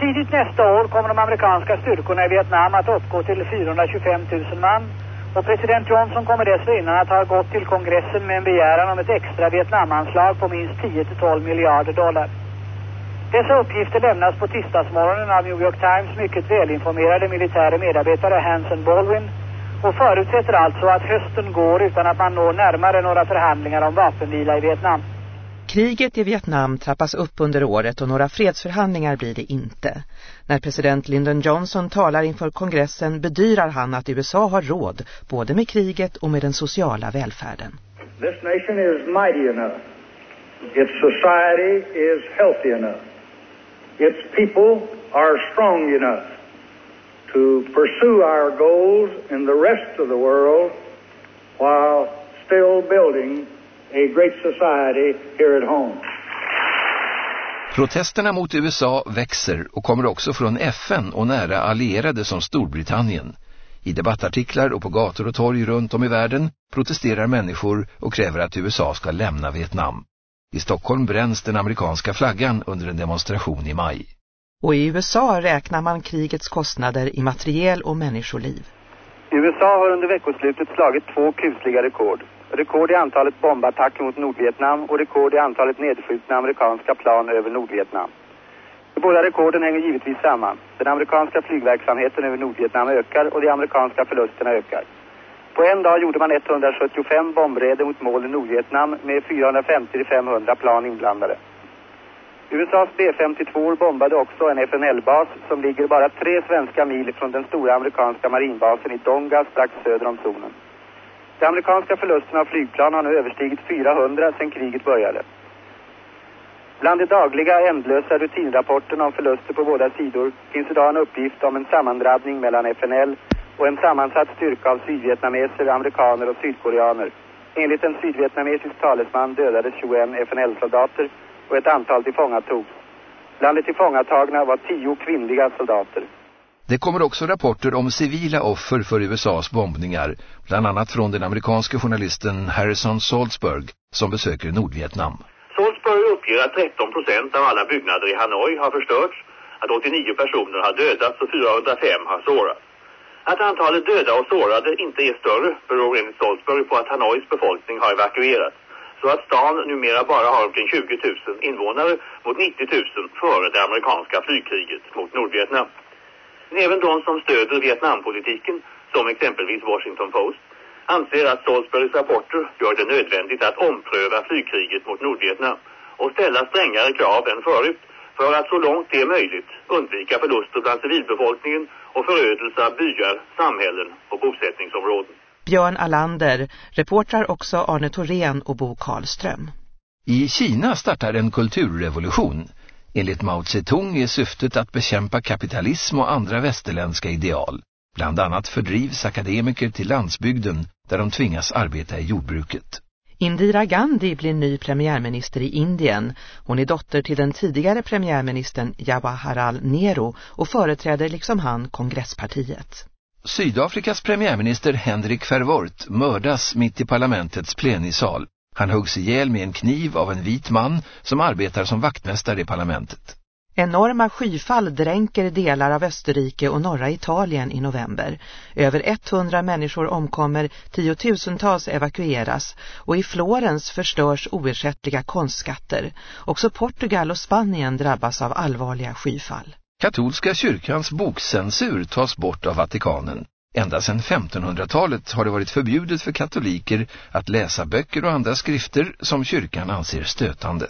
Tidigt nästa år kommer de amerikanska styrkorna i Vietnam att uppgå till 425 000 man och president Johnson kommer dessförinnan att ha gått till kongressen med en begäran om ett extra Vietnamanslag på minst 10-12 miljarder dollar. Dessa uppgifter lämnas på tisdagsmorgonen av New York Times mycket välinformerade militära medarbetare Hanson Baldwin och förutsätter alltså att hösten går utan att man når närmare några förhandlingar om vapenvila i Vietnam. Kriget i Vietnam trappas upp under året och några fredsförhandlingar blir det inte. När president Lyndon Johnson talar inför kongressen bedyrar han att USA har råd både med kriget och med den sociala välfärden. This nation is mighty enough. Its society is healthy enough. Its people are strong enough to pursue our goals in the rest of the world while still building a great society here at home. Protesterna mot USA växer och kommer också från FN och nära allierade som Storbritannien. I debattartiklar och på gator och torg runt om i världen protesterar människor och kräver att USA ska lämna Vietnam. I Stockholm bränns den amerikanska flaggan under en demonstration i maj. Och i USA räknar man krigets kostnader i materiel och människoliv. USA har under veckoslutet slagit två kusliga rekord. Rekord i antalet bombattacker mot Nordvietnam och rekord i antalet nedskjutna amerikanska plan över Nordvietnam. De båda rekorden hänger givetvis samman. Den amerikanska flygverksamheten över Nordvietnam ökar och de amerikanska förlusterna ökar. På en dag gjorde man 175 bombräder mot mål i Nordvietnam med 450-500 plan inblandade. USAs B-52 bombade också en FNL-bas som ligger bara tre svenska mil från den stora amerikanska marinbasen i Donga strax söder om zonen. De amerikanska förlusterna av flygplan har nu överstigit 400 sedan kriget började. Bland de dagliga ändlösa rutinrapporterna om förluster på båda sidor finns idag en uppgift om en sammandrabbning mellan FNL och en sammansatt styrka av sydvietnameser, amerikaner och sydkoreaner. Enligt en sydvietnamesisk talesman dödades 21 FNL-soldater och ett antal tillfångatogs. Bland de tillfångatagna var tio kvinnliga soldater. Det kommer också rapporter om civila offer för USAs bombningar, bland annat från den amerikanske journalisten Harrison Salzburg som besöker Nordvietnam. Salzburg uppger att 13 procent av alla byggnader i Hanoi har förstörts, att 89 personer har dödats och 405 har sårats. Att antalet döda och sårade inte är större beror enligt Salzburg på att Hanois befolkning har evakuerats så att stan numera bara har omkring 20 000 invånare mot 90 000 före det amerikanska flygkriget mot Nordvietnam. Även de som stöder Vietnampolitiken, som exempelvis Washington Post, anser att Salisburys rapporter gör det nödvändigt att ompröva flygkriget mot Nordvietnam och ställa strängare krav än förut för att så långt det är möjligt undvika förluster bland civilbefolkningen och förödelse av byar, samhällen och bosättningsområden. Björn Alander, reportrar också Arne Thorén och Bo Karlström. I Kina startar en kulturrevolution. Enligt Mao Zedong är syftet att bekämpa kapitalism och andra västerländska ideal. Bland annat fördrivs akademiker till landsbygden där de tvingas arbeta i jordbruket. Indira Gandhi blir ny premiärminister i Indien. Hon är dotter till den tidigare premiärministern Jawaharlal Nehru och företräder liksom han kongresspartiet. Sydafrikas premiärminister Henrik Verwoerd mördas mitt i parlamentets plenisal. Han huggs ihjäl med en kniv av en vit man som arbetar som vaktmästare i parlamentet. Enorma skyfall dränker delar av Österrike och norra Italien i november. Över 100 människor omkommer, tiotusentals evakueras och i Florens förstörs oersättliga konstskatter. Också Portugal och Spanien drabbas av allvarliga skyfall. Katolska kyrkans bokcensur tas bort av Vatikanen. Ända sedan 1500-talet har det varit förbjudet för katoliker att läsa böcker och andra skrifter som kyrkan anser stötande.